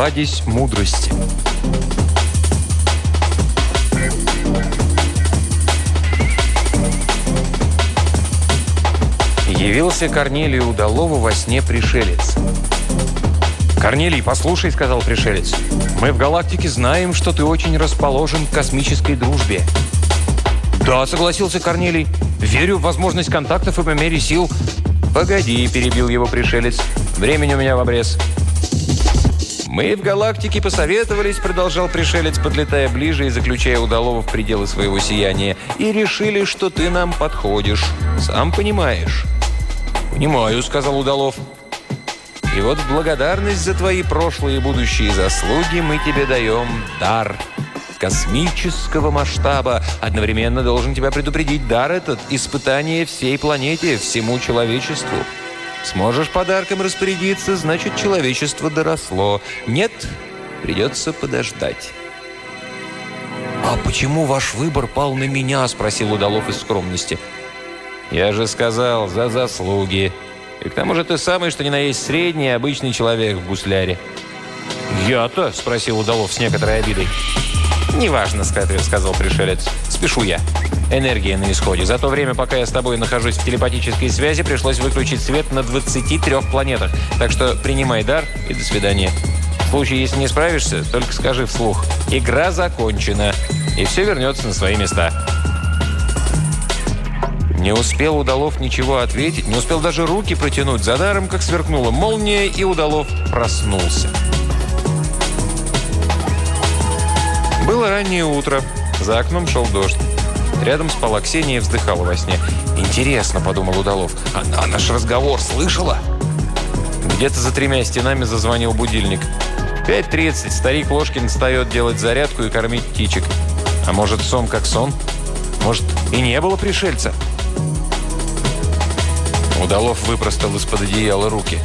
Кладезь мудрости. Явился Корнелию Удалову во сне пришелец. «Корнелий, послушай», — сказал пришелец, — «мы в галактике знаем, что ты очень расположен к космической дружбе». «Да», — согласился Корнелий, — «верю в возможность контактов и по мере сил». «Погоди», — перебил его пришелец, — «времени у меня в обрез». «Мы в галактике посоветовались», — продолжал пришелец, подлетая ближе и заключая удалого в пределы своего сияния, «и решили, что ты нам подходишь. Сам понимаешь». «Понимаю», — сказал Удалов. И вот в благодарность за твои прошлые и будущие заслуги мы тебе даем дар космического масштаба. Одновременно должен тебя предупредить дар этот – испытание всей планете, всему человечеству. Сможешь подарком распорядиться, значит, человечество доросло. Нет, придется подождать. «А почему ваш выбор пал на меня?» – спросил Удалов из скромности. «Я же сказал, за заслуги», и к тому же ты самый, что ни на есть средний обычный человек в гусляре». «Я-то?» – спросил Удалов с некоторой обидой. «Неважно», – сказал пришелец. «Спешу я. Энергия на исходе. За то время, пока я с тобой нахожусь в телепатической связи, пришлось выключить свет на 23 планетах. Так что принимай дар и до свидания. В случае, если не справишься, только скажи вслух. Игра закончена. И все вернется на свои места». Не успел Удалов ничего ответить, не успел даже руки протянуть. За даром, как сверкнула молния, и Удалов проснулся. Было раннее утро. За окном шел дождь. Рядом спала Ксения и вздыхала во сне. «Интересно», — подумал Удалов, — «она наш разговор слышала?» Где-то за тремя стенами зазвонил будильник. 5.30. Старик Ложкин встает делать зарядку и кормить птичек. А может, сон как сон? Может, и не было пришельца? Удалов выпростал из-под одеяла руки.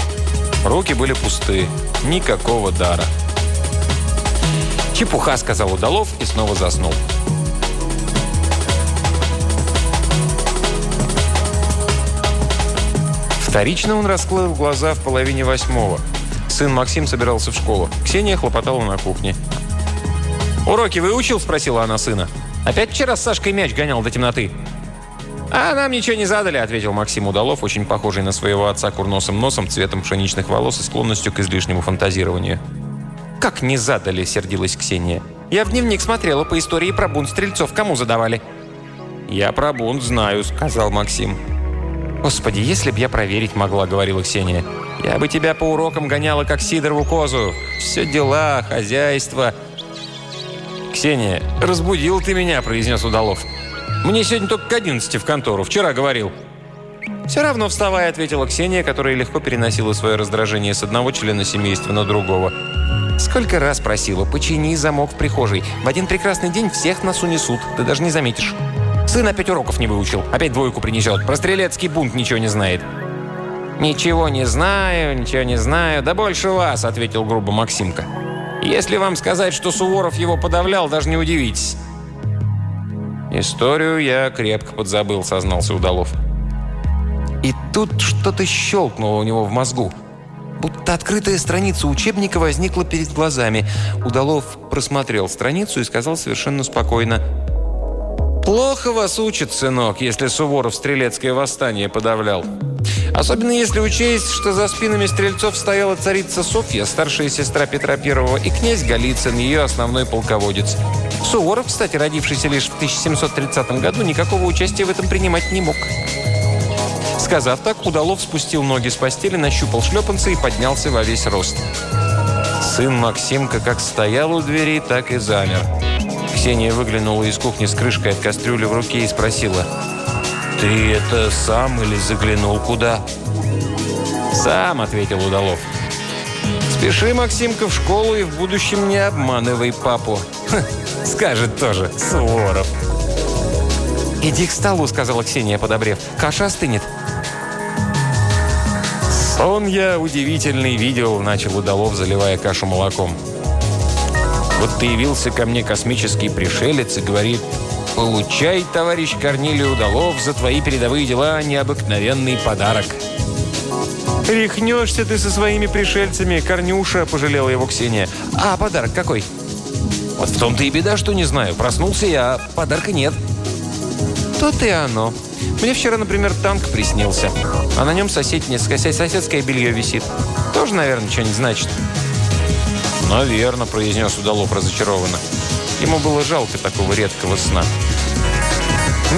Руки были пусты. Никакого дара. «Чепуха», — сказал Удалов и снова заснул. Вторично он расклеил глаза в половине восьмого. Сын Максим собирался в школу. Ксения хлопотала на кухне. «Уроки выучил?» – спросила она сына. «Опять вчера с Сашкой мяч гонял до темноты?» «А нам ничего не задали», — ответил Максим Удалов, очень похожий на своего отца курносым носом, цветом пшеничных волос и склонностью к излишнему фантазированию. «Как не задали?» — сердилась Ксения. «Я в дневник смотрела по истории про бунт стрельцов. Кому задавали?» «Я про бунт знаю», — сказал Максим. «Господи, если б я проверить могла», — говорила Ксения. «Я бы тебя по урокам гоняла, как Сидорову козу. Все дела, хозяйство». «Ксения, разбудил ты меня», — произнес Удалов. Мне сегодня только к 11 в контору. Вчера говорил». «Все равно вставай», — ответила Ксения, которая легко переносила свое раздражение с одного члена семейства на другого. «Сколько раз просила, почини замок в прихожей. В один прекрасный день всех нас унесут, ты даже не заметишь. Сын опять уроков не выучил, опять двойку принесет. Про стрелецкий бунт ничего не знает». «Ничего не знаю, ничего не знаю. Да больше вас», — ответил грубо Максимка. «Если вам сказать, что Суворов его подавлял, даже не удивитесь. «Историю я крепко подзабыл», — сознался Удалов. И тут что-то щелкнуло у него в мозгу. Будто открытая страница учебника возникла перед глазами. Удалов просмотрел страницу и сказал совершенно спокойно. «Плохо вас учат, сынок, если Суворов стрелецкое восстание подавлял. Особенно если учесть, что за спинами стрельцов стояла царица Софья, старшая сестра Петра I, и князь Голицын, ее основной полководец. Суворов, кстати, родившийся лишь в 1730 году, никакого участия в этом принимать не мог. Сказав так, Удалов спустил ноги с постели, нащупал шлепанцы и поднялся во весь рост. Сын Максимка как стоял у двери, так и замер. Ксения выглянула из кухни с крышкой от кастрюли в руке и спросила, «Ты это сам или заглянул куда?» «Сам», — ответил Удалов. «Спеши, Максимка, в школу и в будущем не обманывай папу». Скажет тоже, Суворов. «Иди к столу», — сказала Ксения, подобрев. «Каша остынет». «Сон я удивительный видел», — начал Удалов, заливая кашу молоком. «Вот явился ко мне космический пришелец и говорит, «Получай, товарищ Корнилий Удалов, за твои передовые дела необыкновенный подарок». «Рехнешься ты со своими пришельцами, Корнюша!» – пожалела его Ксения. «А подарок какой?» «Вот в том-то и беда, что не знаю. Проснулся я, а подарка нет». «То-то и оно. Мне вчера, например, танк приснился, а на нем соседнее, соседское белье висит. Тоже, наверное, что-нибудь значит». «Наверно», – произнес Удалов разочарованно. Ему было жалко такого редкого сна.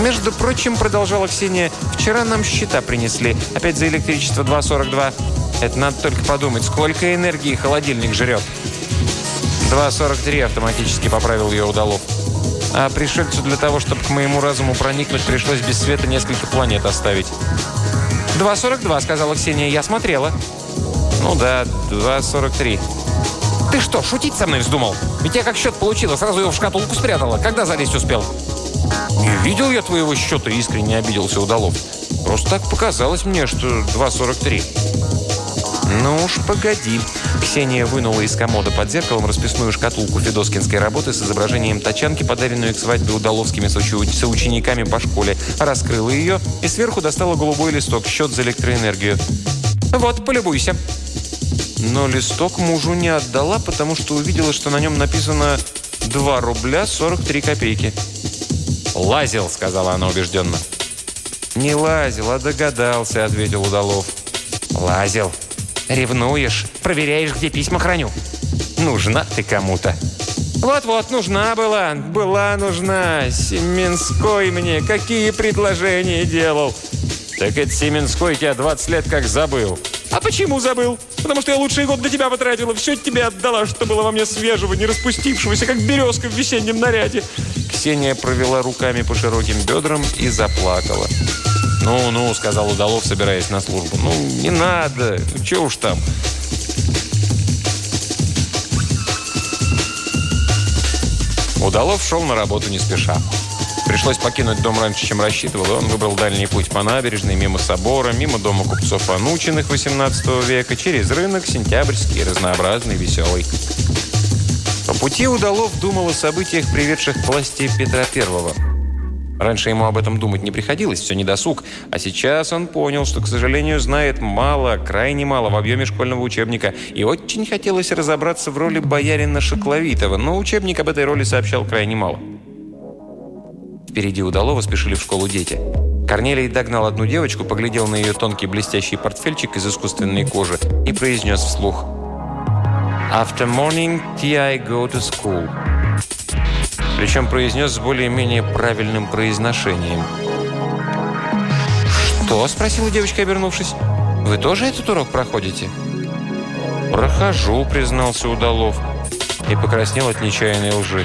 «Между прочим, — продолжала Ксения, — вчера нам счета принесли. Опять за электричество 2,42. Это надо только подумать, сколько энергии холодильник жрет». 2,43 автоматически поправил ее Удалов. А пришельцу для того, чтобы к моему разуму проникнуть, пришлось без света несколько планет оставить. 2,42, сказала Ксения. Я смотрела. Ну да, 2,43. Ты что, шутить со мной вздумал? Ведь я как счет получила, сразу его в шкатулку спрятала. Когда залезть успел? Не видел я твоего счета, искренне обиделся Удалов. Просто так показалось мне, что 2,43. Ну уж погоди. Ксения вынула из комода под зеркалом расписную шкатулку федоскинской работы с изображением тачанки, подаренную к свадьбе удаловскими соучениками по школе. Раскрыла ее и сверху достала голубой листок, счет за электроэнергию. «Вот, полюбуйся». Но листок мужу не отдала, потому что увидела, что на нем написано 2 рубля 43 копейки. «Лазил», — сказала она убежденно. «Не лазил, а догадался», — ответил Удалов. «Лазил. Ревнуешь, проверяешь, где письма храню. Нужна ты кому-то». «Вот-вот, нужна была, была нужна. Семенской мне какие предложения делал». «Так это Семенской тебя 20 лет как забыл». «А почему забыл? Потому что я лучший год для тебя потратила. Все тебе отдала, что было во мне свежего, не распустившегося, как березка в весеннем наряде». Ксения провела руками по широким бедрам и заплакала. «Ну-ну», — сказал Удалов, собираясь на службу. «Ну, не надо. Ну, чего уж там». Удалов шел на работу не спеша. Пришлось покинуть дом раньше, чем рассчитывал, и он выбрал дальний путь по набережной, мимо собора, мимо дома купцов Анучиных XVIII века, через рынок, сентябрьский, разнообразный, веселый. По пути Удалов думал о событиях, приведших к власти Петра Первого. Раньше ему об этом думать не приходилось, все недосуг. А сейчас он понял, что, к сожалению, знает мало, крайне мало в объеме школьного учебника. И очень хотелось разобраться в роли боярина Шокловитова, но учебник об этой роли сообщал крайне мало. Впереди удалого спешили в школу дети. Корнелий догнал одну девочку, поглядел на ее тонкий блестящий портфельчик из искусственной кожи и произнес вслух «After morning tea I go to school». Причем произнес с более-менее правильным произношением. «Что?» – спросила девочка, обернувшись. «Вы тоже этот урок проходите?» «Прохожу», – признался Удалов и покраснел от нечаянной лжи.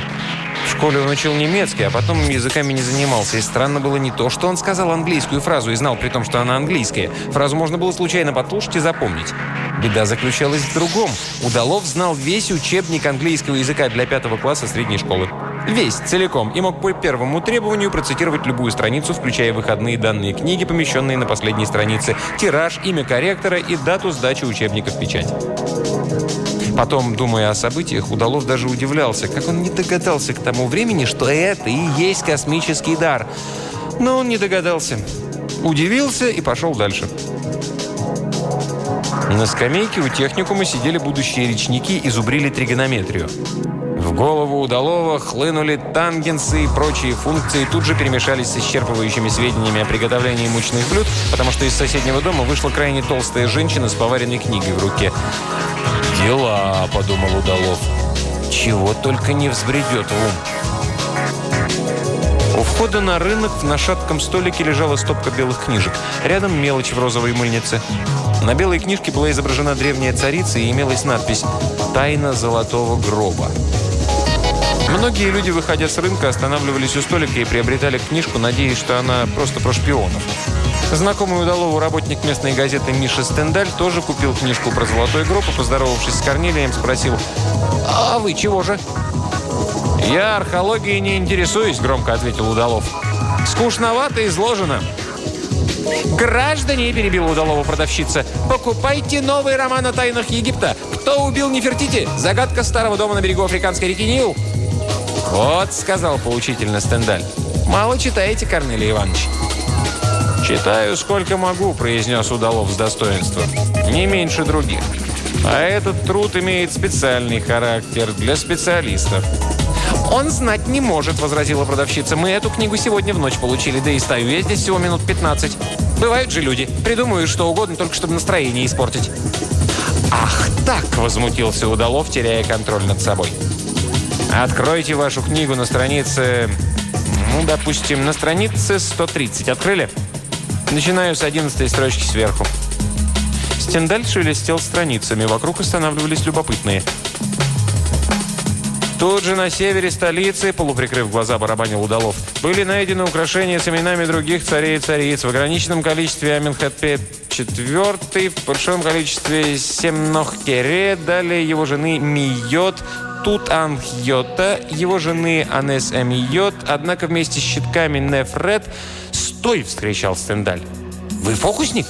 Школе он учил немецкий, а потом языками не занимался. И странно было не то, что он сказал английскую фразу и знал при том, что она английская. Фразу можно было случайно подслушать и запомнить. Беда заключалась в другом. Удалов знал весь учебник английского языка для пятого класса средней школы. Весь, целиком, и мог по первому требованию процитировать любую страницу, включая выходные данные книги, помещенные на последней странице, тираж, имя корректора и дату сдачи учебника в печать. Потом, думая о событиях, Удалов даже удивлялся, как он не догадался к тому времени, что это и есть космический дар. Но он не догадался. Удивился и пошел дальше. На скамейке у техникума сидели будущие речники и зубрили тригонометрию. Голову удалого хлынули тангенсы и прочие функции, тут же перемешались с исчерпывающими сведениями о приготовлении мучных блюд, потому что из соседнего дома вышла крайне толстая женщина с поваренной книгой в руке. «Дела», — подумал Удалов. «Чего только не взбредет в ум». У входа на рынок на шатком столике лежала стопка белых книжек. Рядом мелочь в розовой мыльнице. На белой книжке была изображена древняя царица и имелась надпись «Тайна золотого гроба». Многие люди, выходя с рынка, останавливались у столика и приобретали книжку, надеясь, что она просто про шпионов. Знакомый удалову работник местной газеты Миша Стендаль тоже купил книжку про золотой гроб и, поздоровавшись с Корнелием, спросил «А вы чего же?» «Я археологией не интересуюсь», — громко ответил Удалов. «Скучновато изложено». «Граждане!» – перебила удалого продавщица. «Покупайте новый роман о тайнах Египта. Кто убил Нефертити? Загадка старого дома на берегу африканской реки Нил». «Вот», – сказал поучительно Стендаль. «Мало читаете, Корнелий Иванович». «Читаю, сколько могу», – произнес Удалов с достоинством. «Не меньше других. А этот труд имеет специальный характер для специалистов». «Он знать не может», – возразила продавщица. «Мы эту книгу сегодня в ночь получили, да и стою я здесь всего минут 15. Бывают же люди. Придумают что угодно, только чтобы настроение испортить». «Ах так!» – возмутился Удалов, теряя контроль над собой. «Откройте вашу книгу на странице... Ну, допустим, на странице 130. Открыли?» Начинаю с 11 строчки сверху. Стендаль шелестел страницами. Вокруг останавливались любопытные. Тут же на севере столицы, полуприкрыв глаза, барабанил Удалов, были найдены украшения с именами других царей и цариц в ограниченном количестве Аменхотпе IV, в большом количестве Семнохкере, далее его жены Миот, Тутанхьота, его жены Анес Эмиот, однако вместе с щитками Нефред «Стой!» – вскричал Стендаль. «Вы фокусник?»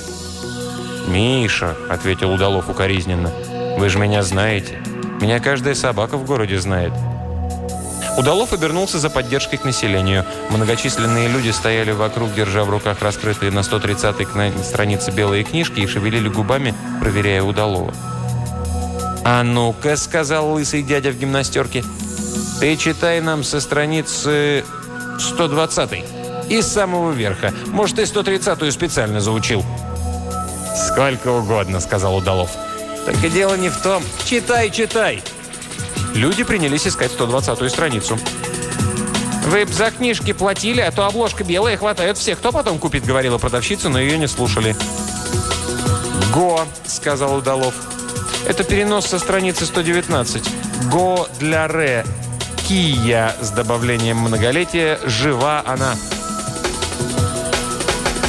«Миша», – ответил Удалов укоризненно, – «вы же меня знаете». Меня каждая собака в городе знает». Удалов обернулся за поддержкой к населению. Многочисленные люди стояли вокруг, держа в руках раскрытые на 130-й странице белые книжки и шевелили губами, проверяя Удалова. «А ну-ка», — сказал лысый дядя в гимнастерке, — «ты читай нам со страницы 120-й, из самого верха. Может, ты 130-ю специально заучил?» «Сколько угодно», — сказал Удалов. И дело не в том. Читай, читай. Люди принялись искать 120-ю страницу. «Вы б за книжки платили, а то обложка белая, хватает всех. Кто потом купит?» — говорила продавщица, но ее не слушали. «Го», — сказал Удалов. «Это перенос со страницы 119. Го для ре. Кия с добавлением многолетия. Жива она».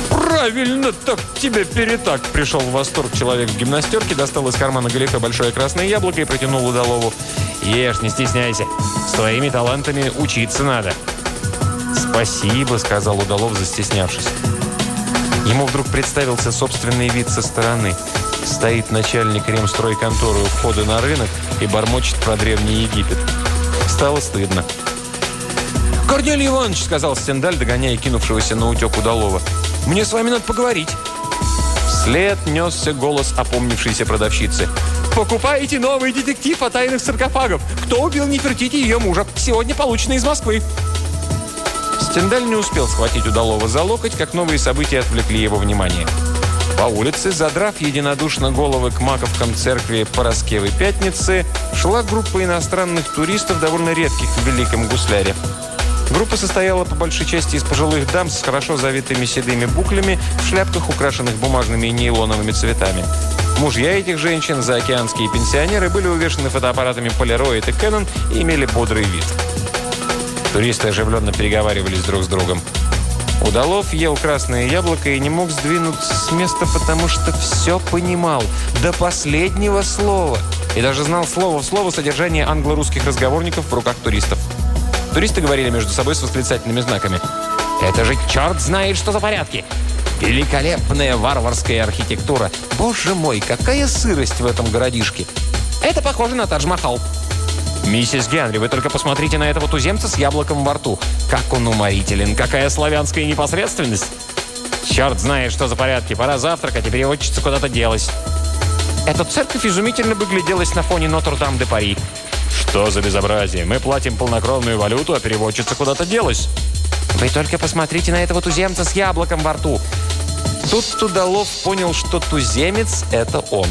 «Правильно так тебе перетак!» Пришел в восторг человек в гимнастерке, достал из кармана галифе большое красное яблоко и протянул Удалову. «Ешь, не стесняйся. С твоими талантами учиться надо». «Спасибо», — сказал Удалов, застеснявшись. Ему вдруг представился собственный вид со стороны. Стоит начальник ремстройконторы у входа на рынок и бормочет про Древний Египет. Стало стыдно. «Корнелий Иванович», — сказал Стендаль, догоняя кинувшегося на утек Удалова. Мне с вами надо поговорить». Вслед несся голос опомнившейся продавщицы. «Покупаете новый детектив о тайных саркофагов. Кто убил Нефертити ее мужа? Сегодня получено из Москвы». Стендаль не успел схватить удалого за локоть, как новые события отвлекли его внимание. По улице, задрав единодушно головы к маковкам церкви Пороскевой Пятницы, шла группа иностранных туристов, довольно редких в Великом Гусляре. Группа состояла по большей части из пожилых дам с хорошо завитыми седыми буклями в шляпках, украшенных бумажными и нейлоновыми цветами. Мужья этих женщин, заокеанские пенсионеры, были увешаны фотоаппаратами Polaroid и Canon и имели бодрый вид. Туристы оживленно переговаривались друг с другом. Удалов ел красное яблоко и не мог сдвинуться с места, потому что все понимал, до последнего слова. И даже знал слово в слово содержание англо-русских разговорников в руках туристов. Туристы говорили между собой с восклицательными знаками. «Это же черт знает, что за порядки!» «Великолепная варварская архитектура! Боже мой, какая сырость в этом городишке!» «Это похоже на Тадж-Махал!» «Миссис Генри, вы только посмотрите на этого туземца с яблоком во рту! Как он уморителен! Какая славянская непосредственность!» «Черт знает, что за порядки! Пора завтракать, и переводчица куда-то делась!» «Эта церковь изумительно бы гляделась на фоне Нотр-Дам-де-Пари!» «Что за безобразие? Мы платим полнокровную валюту, а переводчица куда-то делась». «Вы только посмотрите на этого туземца с яблоком во рту». Тут Тудалов понял, что туземец – это он.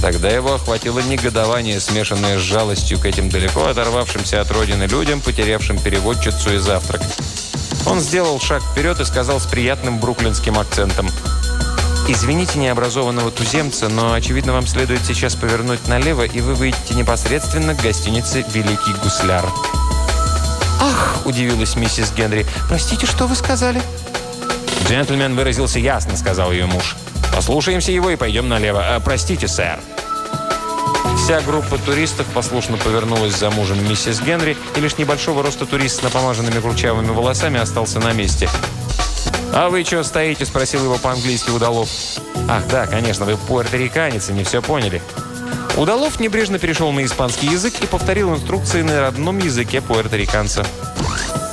Тогда его охватило негодование, смешанное с жалостью к этим далеко оторвавшимся от родины людям, потерявшим переводчицу и завтрак. Он сделал шаг вперед и сказал с приятным бруклинским акцентом – Извините необразованного туземца, но, очевидно, вам следует сейчас повернуть налево, и вы выйдете непосредственно к гостинице «Великий гусляр». «Ах!» – удивилась миссис Генри. «Простите, что вы сказали?» «Джентльмен выразился ясно», – сказал ее муж. «Послушаемся его и пойдем налево. А, простите, сэр». Вся группа туристов послушно повернулась за мужем миссис Генри, и лишь небольшого роста турист с напомаженными кручавыми волосами остался на месте – «А вы что стоите?» – спросил его по-английски Удалов. «Ах, да, конечно, вы пуэрториканец и не все поняли». Удалов небрежно перешел на испанский язык и повторил инструкции на родном языке пуэрториканца.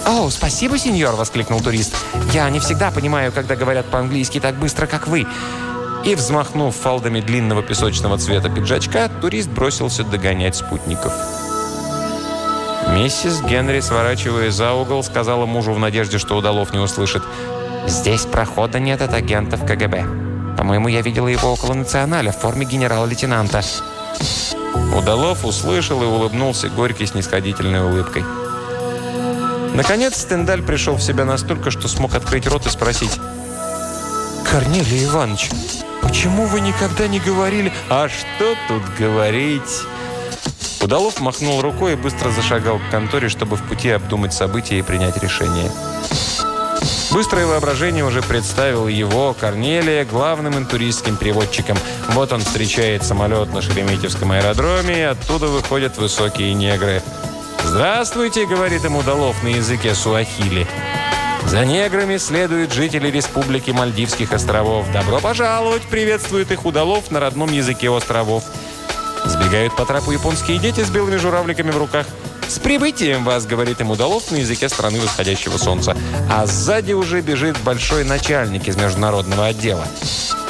«О, спасибо, сеньор!» – воскликнул турист. «Я не всегда понимаю, когда говорят по-английски так быстро, как вы». И, взмахнув фалдами длинного песочного цвета пиджачка, турист бросился догонять спутников. Миссис Генри, сворачивая за угол, сказала мужу в надежде, что Удалов не услышит. «Здесь прохода нет от агентов КГБ. По-моему, я видела его около националя в форме генерала-лейтенанта». Удалов услышал и улыбнулся горькой снисходительной улыбкой. Наконец Стендаль пришел в себя настолько, что смог открыть рот и спросить. «Корнелий Иванович, почему вы никогда не говорили...» «А что тут говорить?» Удалов махнул рукой и быстро зашагал к конторе, чтобы в пути обдумать события и принять решение. Быстрое воображение уже представило его, Корнелия, главным интуристским переводчиком. Вот он встречает самолет на Шереметьевском аэродроме, и оттуда выходят высокие негры. «Здравствуйте», — говорит ему Удалов на языке суахили. За неграми следуют жители Республики Мальдивских островов. «Добро пожаловать!» — приветствует их Удалов на родном языке островов. Сбегают по трапу японские дети с белыми журавликами в руках. «С прибытием вас!» — говорит им Удалов на языке страны восходящего солнца. А сзади уже бежит большой начальник из международного отдела.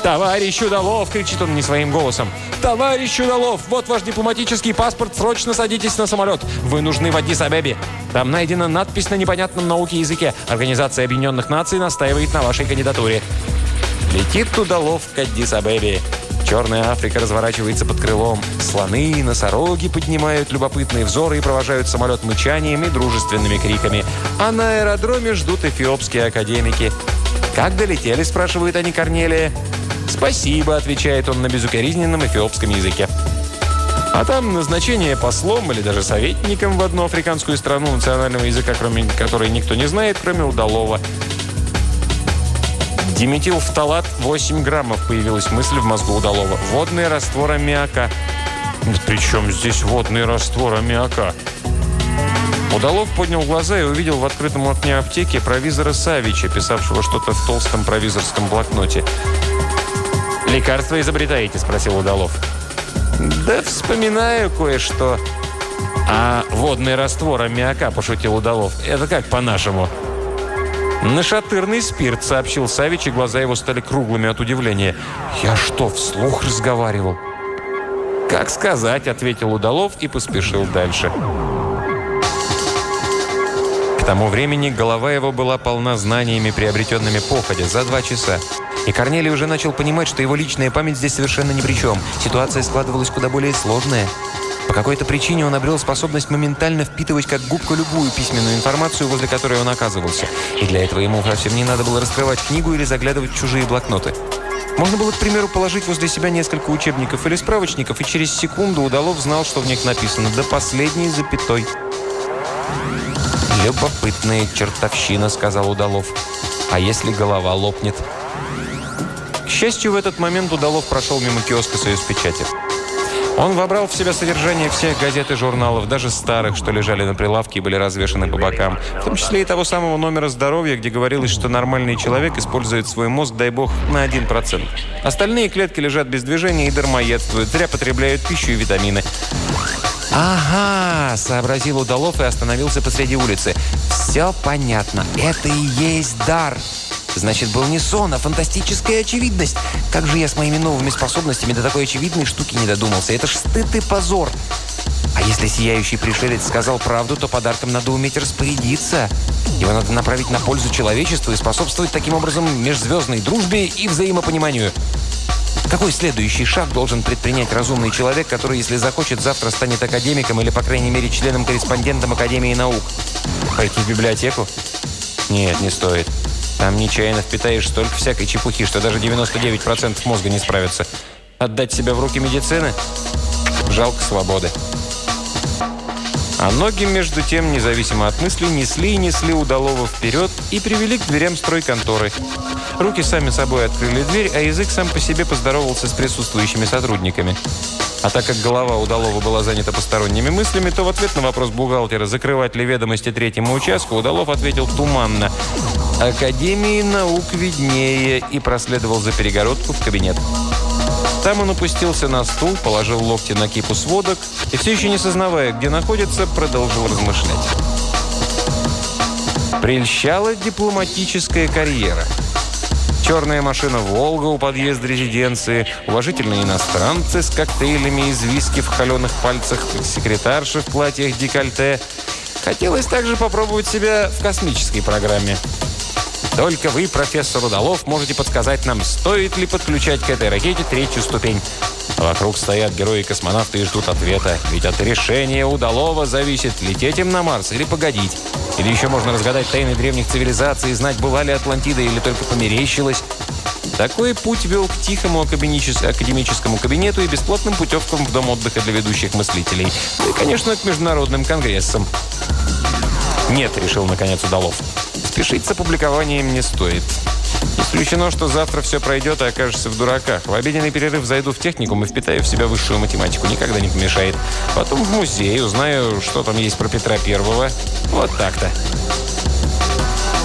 «Товарищ Удалов!» – кричит он не своим голосом. «Товарищ Удалов! Вот ваш дипломатический паспорт! Срочно садитесь на самолет! Вы нужны в Аддис-Абебе! Там найдена надпись на непонятном науке языке. Организация Объединенных Наций настаивает на вашей кандидатуре». Летит Удалов к Аддис-Абебе. Черная Африка разворачивается под крылом. Слоны и носороги поднимают любопытные взоры и провожают самолет мычанием и дружественными криками. А на аэродроме ждут эфиопские академики. «Как долетели?» – спрашивают они Корнелия. «Спасибо», – отвечает он на безукоризненном эфиопском языке. А там назначение послом или даже советником в одну африканскую страну национального языка, кроме которой никто не знает, кроме удалого. Диметилфталат 8 граммов, появилась мысль в мозгу удалого. Водный раствор аммиака. Причем здесь водный раствор аммиака? Удалов поднял глаза и увидел в открытом окне аптеки провизора Савича, писавшего что-то в толстом провизорском блокноте. «Лекарство изобретаете?» – спросил Удалов. «Да вспоминаю кое-что». «А водный раствор аммиака?» – пошутил Удалов. «Это как по-нашему?» «Нашатырный спирт», — сообщил Савич, и глаза его стали круглыми от удивления. «Я что, вслух разговаривал?» «Как сказать», — ответил Удалов и поспешил дальше. К тому времени голова его была полна знаниями, приобретенными походя, за два часа. И Корнелий уже начал понимать, что его личная память здесь совершенно ни при чем. Ситуация складывалась куда более сложная. По какой-то причине он обрел способность моментально впитывать как губка любую письменную информацию, возле которой он оказывался. И для этого ему совсем не надо было раскрывать книгу или заглядывать в чужие блокноты. Можно было, к примеру, положить возле себя несколько учебников или справочников, и через секунду Удалов знал, что в них написано «до последней запятой». «Любопытная чертовщина», — сказал Удалов. «А если голова лопнет?» Счастью, в этот момент Удалов прошел мимо киоска «Союз печати». Он вобрал в себя содержание всех газет и журналов, даже старых, что лежали на прилавке и были развешаны по бокам. В том числе и того самого номера здоровья, где говорилось, что нормальный человек использует свой мозг, дай бог, на 1%. Остальные клетки лежат без движения и дармоедствуют, зря потребляют пищу и витамины. «Ага!» – сообразил Удалов и остановился посреди улицы. «Все понятно. Это и есть дар!» Значит, был не сон, а фантастическая очевидность. Как же я с моими новыми способностями до такой очевидной штуки не додумался? Это ж стыд и позор. А если сияющий пришелец сказал правду, то подарком надо уметь распорядиться. Его надо направить на пользу человечеству и способствовать таким образом межзвездной дружбе и взаимопониманию. Какой следующий шаг должен предпринять разумный человек, который, если захочет, завтра станет академиком или, по крайней мере, членом-корреспондентом Академии наук? Пойти в библиотеку? Нет, не стоит. Там нечаянно впитаешь столько всякой чепухи, что даже 99% мозга не справятся. Отдать себя в руки медицины? Жалко свободы. А ноги, между тем, независимо от мыслей, несли и несли удалого вперед и привели к дверям стройконторы. Руки сами собой открыли дверь, а язык сам по себе поздоровался с присутствующими сотрудниками. А так как голова Удалова была занята посторонними мыслями, то в ответ на вопрос бухгалтера, закрывать ли ведомости третьему участку, Удалов ответил туманно. «Академии наук виднее» и проследовал за перегородку в кабинет. Там он опустился на стул, положил локти на кипу сводок и, все еще не сознавая, где находится, продолжил размышлять. Прельщала дипломатическая карьера. Черная машина «Волга» у подъезда резиденции, уважительные иностранцы с коктейлями из виски в холеных пальцах, секретарши в платьях декольте. Хотелось также попробовать себя в космической программе. Только вы, профессор Удалов, можете подсказать нам, стоит ли подключать к этой ракете третью ступень. Вокруг стоят герои-космонавты и ждут ответа. Ведь от решения Удалова зависит, лететь им на Марс или погодить. Или еще можно разгадать тайны древних цивилизаций и знать, была ли Атлантида или только померещилась. Такой путь вел к тихому академическому кабинету и бесплатным путевкам в дом отдыха для ведущих мыслителей. Ну и, конечно, к международным конгрессам. «Нет», — решил наконец Удалов. Спешить с опубликованием не стоит. Исключено, что завтра все пройдет и окажешься в дураках. В обеденный перерыв зайду в техникум и впитаю в себя высшую математику. Никогда не помешает. Потом в музей узнаю, что там есть про Петра Первого. Вот так-то.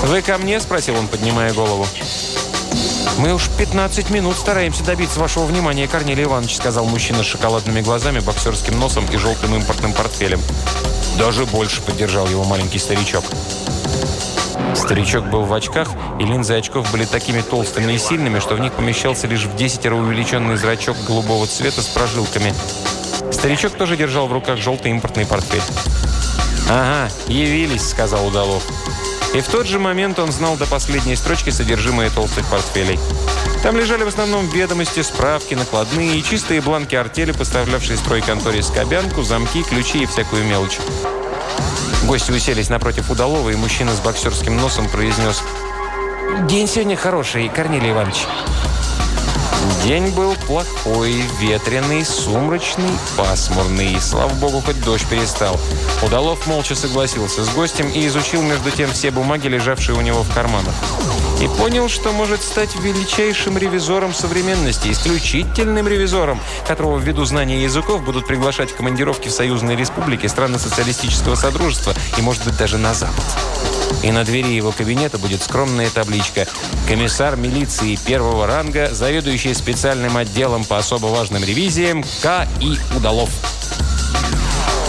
«Вы ко мне?» – спросил он, поднимая голову. «Мы уж 15 минут стараемся добиться вашего внимания, Корнелий Иванович», сказал мужчина с шоколадными глазами, боксерским носом и желтым импортным портфелем. «Даже больше», – поддержал его маленький старичок. Старичок был в очках, и линзы очков были такими толстыми и сильными, что в них помещался лишь в десятеро увеличенный зрачок голубого цвета с прожилками. Старичок тоже держал в руках желтый импортный портфель. «Ага, явились», — сказал Удалов. И в тот же момент он знал до последней строчки содержимое толстых портфелей. Там лежали в основном ведомости, справки, накладные и чистые бланки артели, поставлявшие стройконторе скобянку, замки, ключи и всякую мелочь. Гости уселись напротив Удалова, и мужчина с боксерским носом произнес «День сегодня хороший, Корнелий Иванович». День был плохой, ветреный, сумрачный, пасмурный. Слава богу, хоть дождь перестал. Удалов молча согласился с гостем и изучил между тем все бумаги, лежавшие у него в карманах. И понял, что может стать величайшим ревизором современности, исключительным ревизором, которого ввиду знания языков будут приглашать в командировки в союзные республики, страны социалистического содружества и, может быть, даже на Запад. И на двери его кабинета будет скромная табличка «Комиссар милиции первого ранга, заведующий специальным отделом по особо важным ревизиям К. И. Удалов».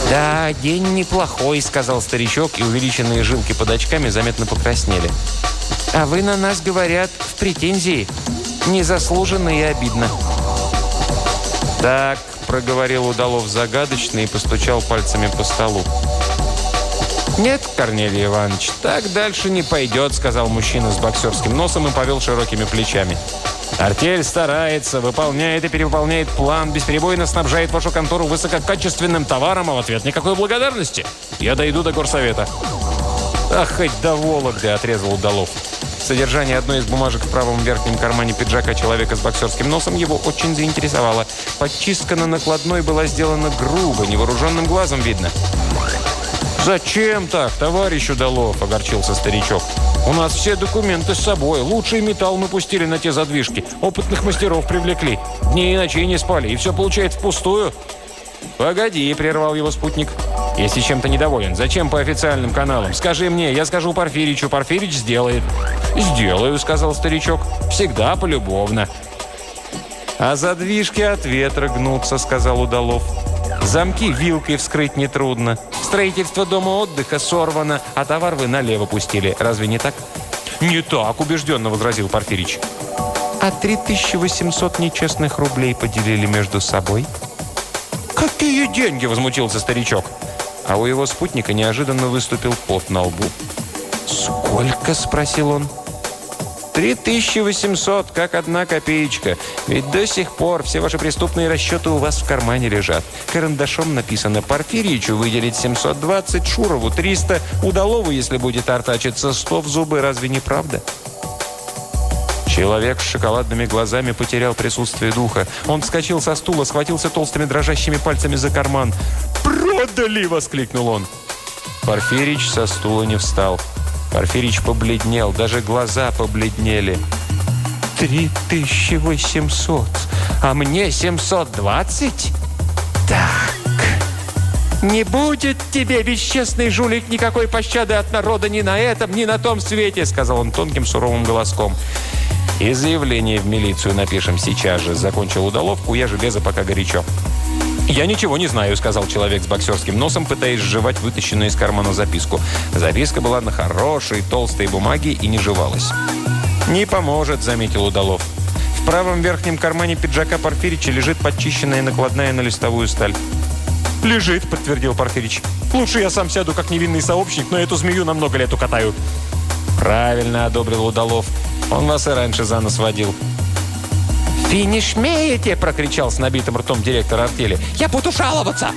«Да, день неплохой», — сказал старичок, и увеличенные жилки под очками заметно покраснели. «А вы на нас, говорят, в претензии. Незаслуженно и обидно». «Так», — проговорил Удалов загадочно и постучал пальцами по столу. «Нет, Корнелий Иванович, так дальше не пойдет», сказал мужчина с боксерским носом и повел широкими плечами. «Артель старается, выполняет и перевыполняет план, бесперебойно снабжает вашу контору высококачественным товаром, а в ответ никакой благодарности. Я дойду до горсовета». «Ах, хоть до Вологды!» – отрезал Удалов. Содержание одной из бумажек в правом верхнем кармане пиджака человека с боксерским носом его очень заинтересовало. Подчистка на накладной была сделана грубо, невооруженным глазом видно. «Зачем так, товарищ Удалов?» – огорчился старичок. «У нас все документы с собой. Лучший металл мы пустили на те задвижки. Опытных мастеров привлекли. Дней и ночей не спали. И все получается впустую». «Погоди», – прервал его спутник. «Если чем-то недоволен, зачем по официальным каналам? Скажи мне, я скажу Порфиричу, Порфирич сделает». «Сделаю», – сказал старичок. «Всегда полюбовно». «А задвижки от ветра гнутся», – сказал Удалов. «Замки вилкой вскрыть нетрудно». Строительство дома отдыха сорвано, а товар вы налево пустили. Разве не так?» «Не так», – убежденно возразил Порфирич. «А 3800 нечестных рублей поделили между собой?» «Какие деньги?» – возмутился старичок. А у его спутника неожиданно выступил пот на лбу. «Сколько?» – спросил он. 3800, как одна копеечка. Ведь до сих пор все ваши преступные расчеты у вас в кармане лежат. Карандашом написано Порфирьичу выделить 720, Шурову 300, Удалову, если будет артачиться, 100 в зубы. Разве не правда? Человек с шоколадными глазами потерял присутствие духа. Он вскочил со стула, схватился толстыми дрожащими пальцами за карман. «Продали!» – воскликнул он. Порфирич со стула не встал. Порфирич побледнел, даже глаза побледнели. «Три тысячи восемьсот, а мне семьсот двадцать? Так, не будет тебе, бесчестный жулик, никакой пощады от народа ни на этом, ни на том свете», сказал он тонким суровым голоском. «И заявление в милицию напишем сейчас же», закончил удаловку, я железо пока горячо. «Я ничего не знаю», — сказал человек с боксерским носом, пытаясь сживать вытащенную из кармана записку. Записка была на хорошей, толстой бумаге и не жевалась. «Не поможет», — заметил Удалов. В правом верхнем кармане пиджака Порфирича лежит подчищенная накладная на листовую сталь. «Лежит», — подтвердил Порфирич. «Лучше я сам сяду, как невинный сообщник, но эту змею на много лет укатаю». «Правильно», — одобрил Удалов. «Он вас и раньше за нос водил». «Финиш меете!» – прокричал с набитым ртом директор артели. «Я буду жаловаться!»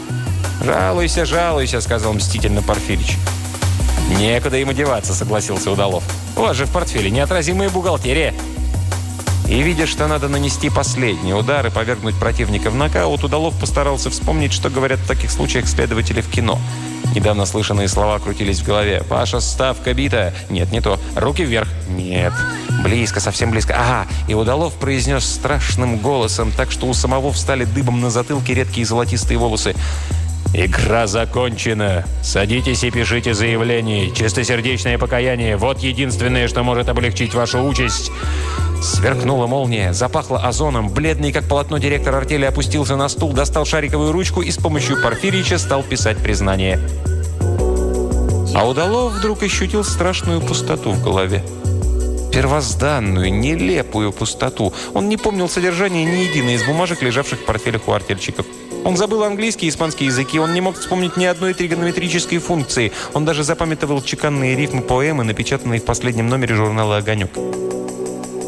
«Жалуйся, жалуйся!» – сказал мстительно Порфирич. «Некуда ему деваться», – согласился Удалов. «У вас же в портфеле неотразимая бухгалтерия». И видя, что надо нанести последний удар и повергнуть противника в нокаут, Удалов постарался вспомнить, что говорят в таких случаях следователи в кино. Недавно слышанные слова крутились в голове. «Паша, ставка бита!» «Нет, не то. Руки вверх!» «Нет». Близко, совсем близко. Ага, и Удалов произнес страшным голосом, так что у самого встали дыбом на затылке редкие золотистые волосы. «Игра закончена. Садитесь и пишите заявление. Чистосердечное покаяние. Вот единственное, что может облегчить вашу участь». Сверкнула молния, запахло озоном. Бледный, как полотно, директор артели опустился на стул, достал шариковую ручку и с помощью Порфирича стал писать признание. А Удалов вдруг ощутил страшную пустоту в голове. Первозданную, нелепую пустоту. Он не помнил содержания ни единой из бумажек, лежавших в портфелях у артельщиков. Он забыл английский и испанский языки, он не мог вспомнить ни одной тригонометрической функции. Он даже запамятовал чеканные рифмы поэмы, напечатанные в последнем номере журнала «Огонек».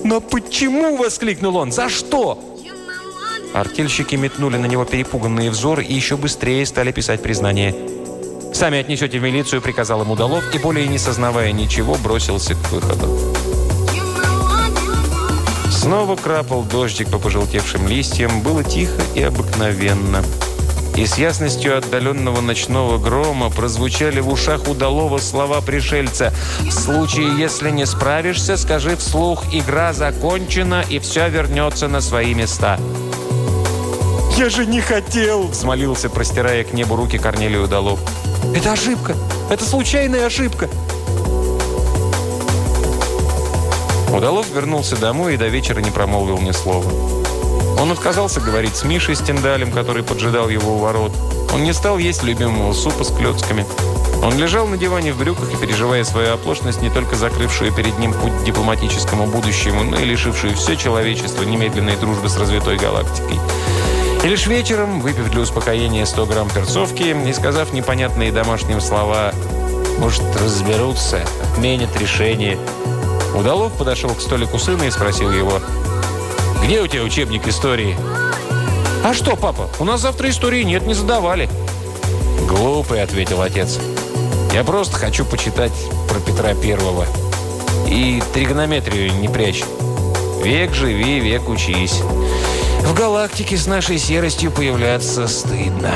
«Но почему?» – воскликнул он. «За что?» Артельщики метнули на него перепуганные взоры и еще быстрее стали писать признание. «Сами отнесете в милицию», – приказал ему Удалов, и, более не сознавая ничего, бросился к выходу. Снова крапал дождик по пожелтевшим листьям, было тихо и обыкновенно. И с ясностью отдаленного ночного грома прозвучали в ушах удалого слова пришельца. «В случае, если не справишься, скажи вслух, игра закончена, и все вернется на свои места». «Я же не хотел!» – взмолился, простирая к небу руки Корнелию Удалов. «Это ошибка! Это случайная ошибка!» Удалов вернулся домой и до вечера не промолвил ни слова. Он отказался говорить с Мишей Стендалем, который поджидал его у ворот. Он не стал есть любимого супа с клетками. Он лежал на диване в брюках и, переживая свою оплошность, не только закрывшую перед ним путь к дипломатическому будущему, но и лишившую все человечество немедленной дружбы с развитой галактикой. И лишь вечером, выпив для успокоения 100 грамм перцовки и сказав непонятные домашним слова «Может, разберутся, отменят решение», Удалов подошел к столику сына и спросил его, «Где у тебя учебник истории?» «А что, папа, у нас завтра истории нет, не задавали». «Глупый», — ответил отец. «Я просто хочу почитать про Петра Первого. И тригонометрию не прячь. Век живи, век учись. В галактике с нашей серостью появляться стыдно».